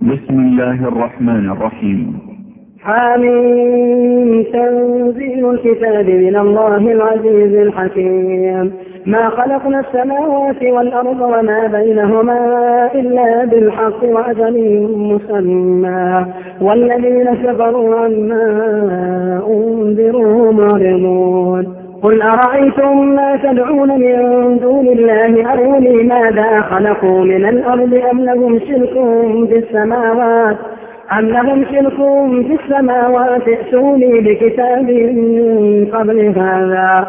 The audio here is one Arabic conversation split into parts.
بسم الله الرحمن الرحيم. حامين تنزيل الكتاب من الله العزيز الحكيم. ما خلقنا السماوات والأرض وما بينهما إلا بالحق وأجل مسمى. والذين كفروا عما أنذروا معرضون قل أرأيتم ما تدعون من دون الله؟ أروني ماذا خلقوا من الأرض؟ أم لهم شرك في السماوات؟ أم لهم شرك في السماوات؟ ائتوني بكتاب من قبل هذا.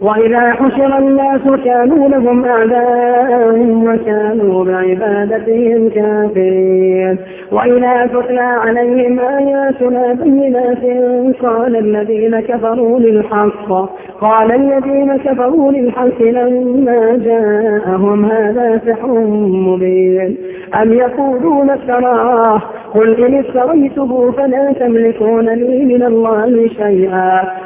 وإذا حشر الناس كانوا لهم أعداء وكانوا بعبادتهم كافرين. وإذا تتلى عليهم آياتنا بينات قال الذين كفروا للحق قال الذين كفروا للحق لما جاءهم هذا سحر مبين. أم يقولون افتراه؟ قل إن افتريته فلا تملكون لي من الله شيئا.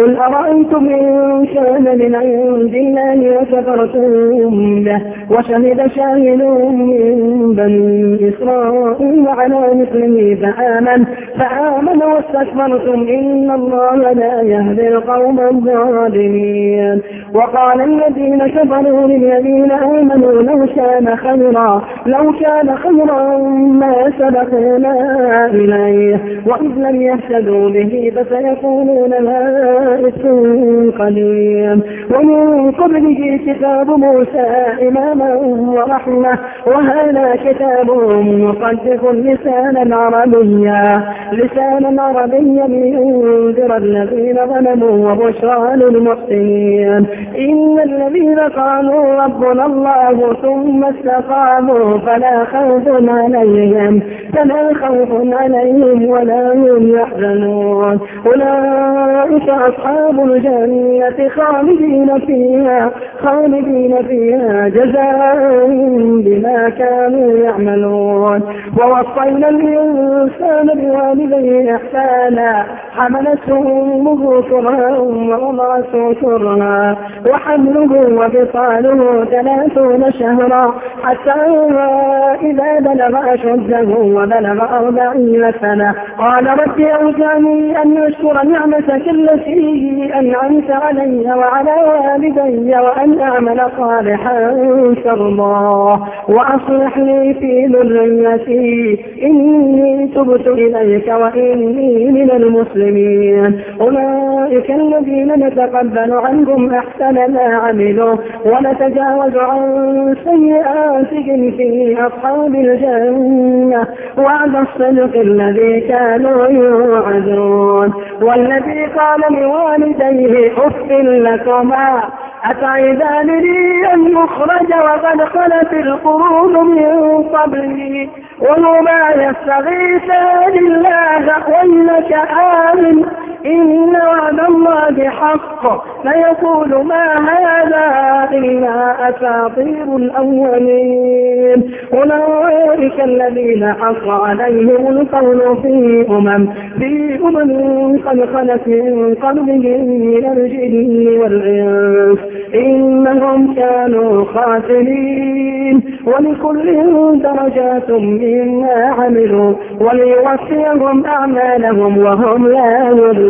قل أرأيتم إن كان من عند الله وكفرتم به وشهد شاهد من بني إسرائيل على مثله فآمن فآمن واستكبرتم إن الله لا يهدي القوم الظالمين. وقال الذين كفروا للذين آمنوا لو كان خيرا لو كان خيرا ما سبقونا إليه. وإذ لم يهتدوا به فسيقولون لا إثم قديم. ومن قبله كتاب موسى إماما ورحمة وهذا كتاب مصدق لسانا عربيا لسانا عربيا لينذر الذين ظلموا وبشرى للمحسنين. إن الذين قالوا ربنا الله ثم استقاموا فلا خوف عليهم فلا خوف عليهم ولا هم يحزنون. أولئك أصحاب الجنة خالدين فيها خالدين فيها جزاء بما كانوا يعملون. ووصينا الإنسان بوالديه إحسانا حملته أمه كرها ووضعته كرها وحمله وفصاله ثلاثون شهرا حتى إذا بلغ أشده وبلغ أربعين سنة. قال رب أوزعني أن أشكر نعمتك التي أنعمت علي وعلى والدي وأن أعمل صالحا ترضاه وأصلح لي في ذريتي. إني تبت إليك وإني من المسلمين. أولئك الذين نتقبل عنهم أحسن ما عملوا. ونتجاوز عن سيئاتهم في أصحاب الجنة. وعد الصدق الذي كانوا يوعدون. والذي قال لوالديه أف لكما. أتعذانني أن أخرج وقد خلت القرون من قبلي وهما يستغيثان الله ويلك آمن. إن وعد الله حق. فيقول ما هذا إلا أساطير الأولين. أولئك الذين حق عليهم القول في أمم. في أمم قد خلت من قبلهم من الجن والإنس. إنهم كانوا خاسرين. ولكل درجات مما عملوا. وليوفيهم أعمالهم وهم لا يظلمون.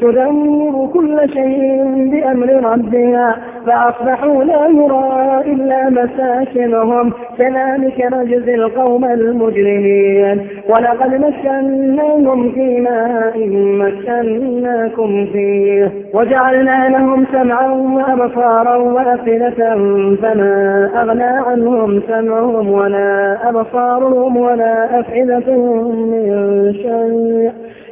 تدمر كل شيء بأمر ربها فأصبحوا لا يرى إلا مساكنهم كذلك نجزي القوم المجرمين. ولقد مكناهم في ماء مكناكم فيه وجعلنا لهم سمعا وأبصارا وأفئدة فما أغنى عنهم سمعهم ولا أبصارهم ولا أفئدتهم من شيء.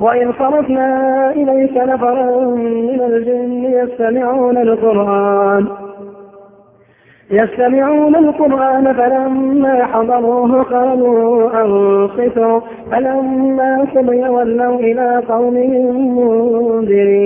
وإن صرفنا إليك نفرا من الجن يستمعون القرآن. يستمعون القرآن فلما حضروه قالوا أنصتوا. فلما قضي ولوا إلى قومهم منذرين.